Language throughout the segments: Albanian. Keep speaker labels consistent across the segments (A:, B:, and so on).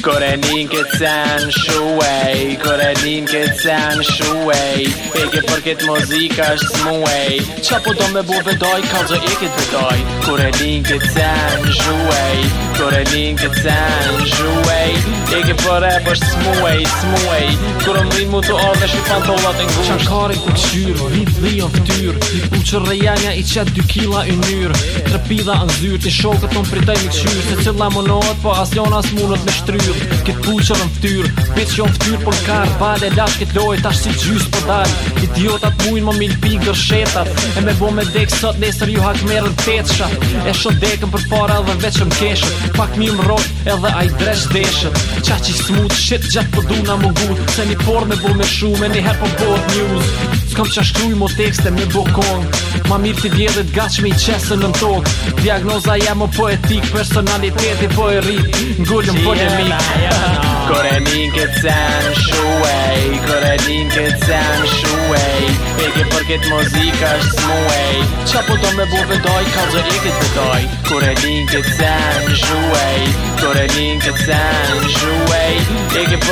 A: Kore nin ke cen shuej Kore nin ke cen shuej për përket muzika është smuej Qa po do me bu doj, ka zë eke të vedoj Kore nin ke cen shuej Kore nin ke cen shuej Eke për e për smuej, smuej Kore më rinë mu të orë dhe shqipan të ullat e ngusht Qa kare ku qyrë, rinë dhe jo ftyrë U që rejanja i qatë dy kila i njërë Trepida në zyrë, ti shokët më pritaj më qyrë Se cilla më nëhet, po as jona s'munët me shtryrë fytyr Kit pusher në fytyr Bitch jo fytyr për kar Vale lash kit loj tash si gjys për po dal Idiotat mujnë më mil pik dër shetat E me bo me dek sot nesër ju hak merë në tetësha E shot dekën për para dhe veqëm keshët Pak mi më rot edhe aj dresh deshët Qa që i smut shit gjatë përdu po na mungut Se një por me bo me shume një her për po bot news S'kam qa shkruj mo tekste me bokon Ma mirë t'i vjedhe t'gash me i qesën në tokë Diagnoza jem o poetik Personaliteti po e rrit N'gullëm po dhe mik Kore min këtë sen shuej Kore din këtë sen shuej E ke për këtë muzika është smuej Qa po do me buve doj Ka dhe e këtë doj Kore din këtë sen shuej Kore din këtë sen shuej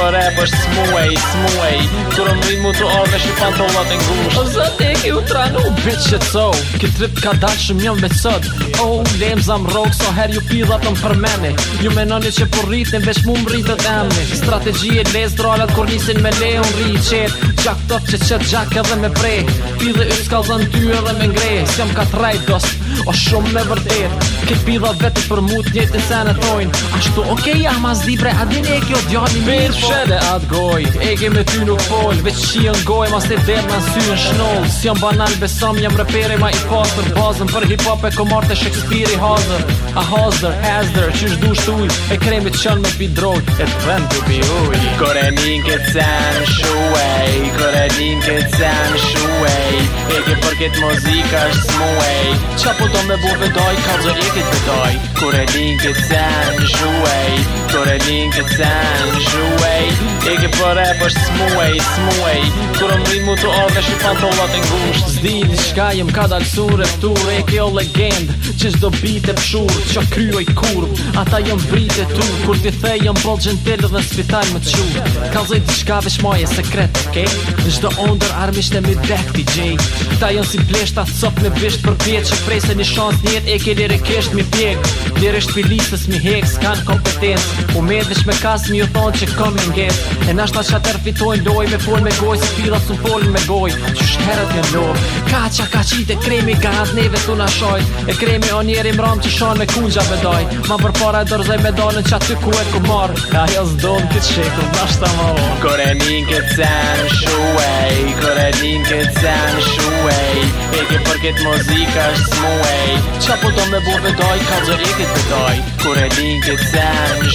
A: dhe rap është smuaj, smuaj Kërë më rinë mu të orë me shqipan të ullat e ngusht O zëti e ki u tranu oh, Bitch që co, ki trip ka dalë shumë jam vetësët Oh, lem zam rogë, so her ju pila të më përmeni Ju menoni që po rritin, veç mu më rritët emni Strategi e lez drollat, kur nisin me le unë rritë qëtë Gjak tëf që qëtë gjak edhe me prej Pidhe u Qka zënë ty edhe me ngrejë Së jam ka të rajtë gësë O shumë me vërtet Këtë pidhët vetë për mu të njëtë në senë e tojnë Ashtu okej okay, jam as libre A din e kjo djani mirë Mirë po. shede atë goj Ege me ty nuk pojnë Veç që e goj gojë Mas të dhe në sy në shnollë Së jam banal besom Jam rëpere ma i pasër Bazëm për hip-hop e komartë e Shakespeare i hazër A hazër, hazër, që është du shtu E kremit qënë më pi drogë E të vend të pi uj Kore min këtë sen shuej Kore din që të sen shuej Eke për këtë muzika është smuej Qa po do me bu doj, ka zër e këtë vëdoj Kur e din që të sen shuej Kur e din që të sen shuej Eke për e për është smuej, smuej Kur e më rinë mu të ove shi pantolat e ngusht Zdi një shka jem ka dalë e ture Eke o legend që do bite pshur Qa kryoj kur Ata jom brite tu Kur t'i thej jom bol gjentel dhe në spital më qu Kalzoj t'i shka vesh moje sekret, okej? Okay? Zdo ondër armisht e mi dek t'i gjej Ta jom si blesht ta sop me bisht për pjet Që prej se një shant njet e ke lirë kesht mi pjek Lirë është pilisës mi hek s'kan kompetens U me dhe shme kas mi ju thonë që kom një nget E nashta që atër fitojnë loj me fol me goj Si fila su fol me goj Që shherët një loj Ka qa ka qite kremi ka neve t'u nashojt E kremi o Njeri i mram që shonë me kundja me doj Ma për para e dërzoj me donën që aty ku e ku marë Ka jos dëmë këtë shikë të nashtë të më rrë Kore njën këtë se shuej Kore njën këtë se shuej E ke për këtë muzika është smuej Qa po do me bu me doj, ka dërë i këtë me doj Kore njën këtë se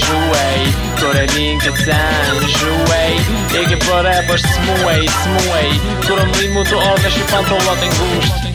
A: shuej Kore njën këtë se shuej E ke për e bështë smuej Smuej të më një mu të orë me shi pantolat ngusht